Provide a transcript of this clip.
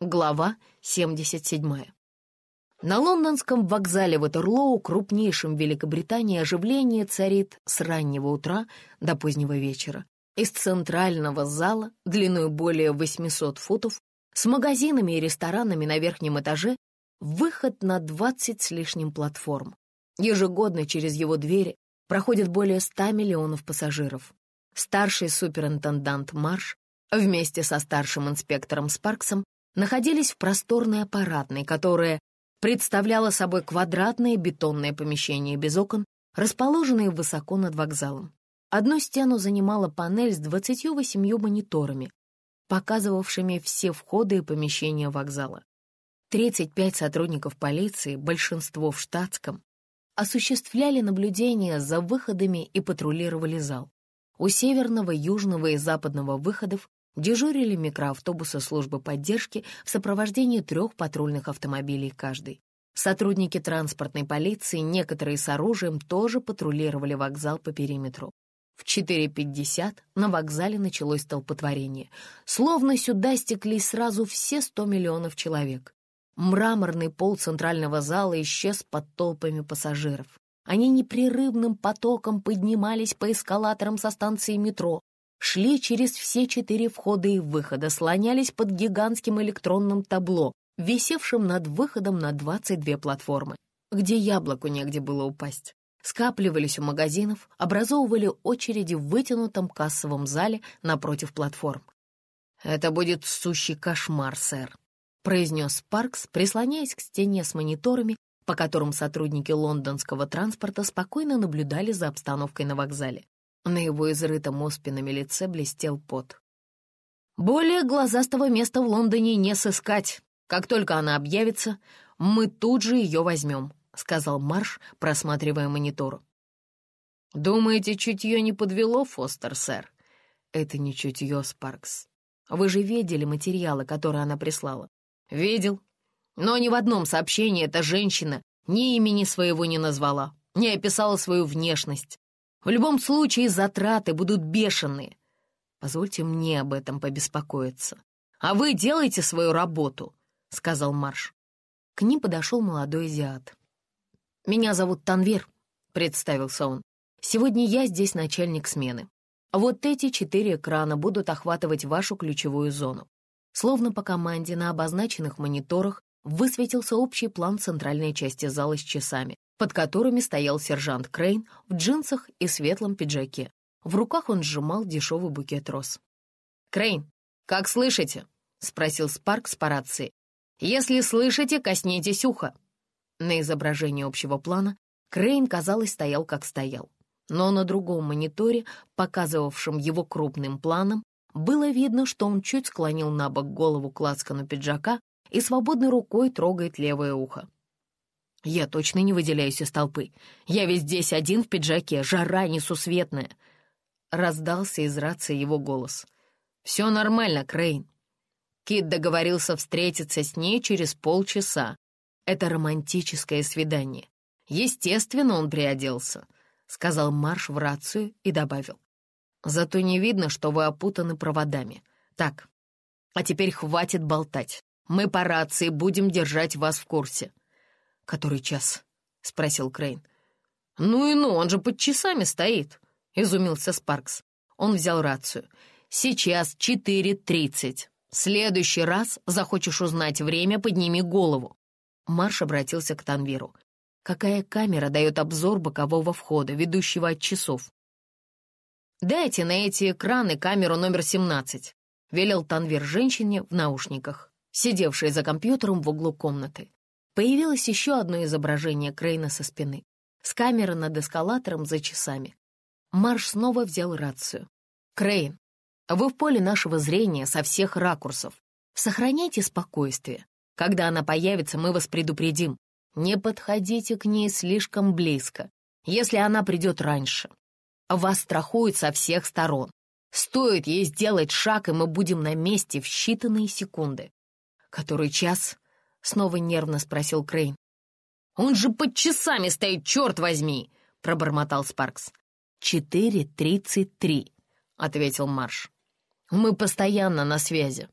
Глава 77. На лондонском вокзале Ватерлоу, крупнейшем в Великобритании, оживление царит с раннего утра до позднего вечера. Из центрального зала, длиной более 800 футов, с магазинами и ресторанами на верхнем этаже, выход на 20 с лишним платформ. Ежегодно через его двери проходит более 100 миллионов пассажиров. Старший суперинтендант Марш вместе со старшим инспектором Спарксом находились в просторной аппаратной, которая представляла собой квадратное бетонное помещение без окон, расположенное высоко над вокзалом. Одну стену занимала панель с 28 мониторами, показывавшими все входы и помещения вокзала. 35 сотрудников полиции, большинство в штатском, осуществляли наблюдение за выходами и патрулировали зал. У северного, южного и западного выходов Дежурили микроавтобусы службы поддержки в сопровождении трех патрульных автомобилей каждый. Сотрудники транспортной полиции, некоторые с оружием, тоже патрулировали вокзал по периметру. В 4.50 на вокзале началось столпотворение. Словно сюда стеклись сразу все 100 миллионов человек. Мраморный пол центрального зала исчез под толпами пассажиров. Они непрерывным потоком поднимались по эскалаторам со станции метро, шли через все четыре входа и выхода, слонялись под гигантским электронным табло, висевшим над выходом на 22 платформы, где яблоку негде было упасть. Скапливались у магазинов, образовывали очереди в вытянутом кассовом зале напротив платформ. «Это будет сущий кошмар, сэр», — произнес Паркс, прислоняясь к стене с мониторами, по которым сотрудники лондонского транспорта спокойно наблюдали за обстановкой на вокзале. На его изрытом оспинами лице блестел пот. «Более глазастого места в Лондоне не сыскать. Как только она объявится, мы тут же ее возьмем», — сказал Марш, просматривая монитор. «Думаете, чутье не подвело, Фостер, сэр?» «Это не чутье, Спаркс. Вы же видели материалы, которые она прислала?» «Видел. Но ни в одном сообщении эта женщина ни имени своего не назвала, не описала свою внешность, в любом случае затраты будут бешеные. Позвольте мне об этом побеспокоиться. А вы делайте свою работу, — сказал Марш. К ним подошел молодой азиат. «Меня зовут Танвер», — представился он. «Сегодня я здесь начальник смены. Вот эти четыре экрана будут охватывать вашу ключевую зону. Словно по команде на обозначенных мониторах высветился общий план центральной части зала с часами под которыми стоял сержант Крейн в джинсах и светлом пиджаке. В руках он сжимал дешевый букет роз. «Крейн, как слышите?» — спросил Спаркс по рации. «Если слышите, коснитесь уха». На изображении общего плана Крейн, казалось, стоял как стоял. Но на другом мониторе, показывавшем его крупным планом, было видно, что он чуть склонил на бок голову к лацкану пиджака и свободной рукой трогает левое ухо. Я точно не выделяюсь из толпы. Я ведь здесь один в пиджаке, жара несусветная. Раздался из рации его голос. «Все нормально, Крейн». Кит договорился встретиться с ней через полчаса. Это романтическое свидание. Естественно, он приоделся, — сказал Марш в рацию и добавил. Зато не видно, что вы опутаны проводами. Так, а теперь хватит болтать. Мы по рации будем держать вас в курсе. «Который час?» — спросил Крейн. «Ну и ну, он же под часами стоит», — изумился Спаркс. Он взял рацию. «Сейчас четыре тридцать. Следующий раз захочешь узнать время, подними голову». Марш обратился к Танвиру. «Какая камера дает обзор бокового входа, ведущего от часов?» «Дайте на эти экраны камеру номер семнадцать», — велел Танвир женщине в наушниках, сидевшей за компьютером в углу комнаты. Появилось еще одно изображение Крейна со спины, с камеры над эскалатором за часами. Марш снова взял рацию. «Крейн, вы в поле нашего зрения со всех ракурсов. Сохраняйте спокойствие. Когда она появится, мы вас предупредим. Не подходите к ней слишком близко, если она придет раньше. Вас страхуют со всех сторон. Стоит ей сделать шаг, и мы будем на месте в считанные секунды. Который час Снова нервно спросил Крейн. «Он же под часами стоит, черт возьми!» — пробормотал Спаркс. «Четыре тридцать три», — ответил Марш. «Мы постоянно на связи.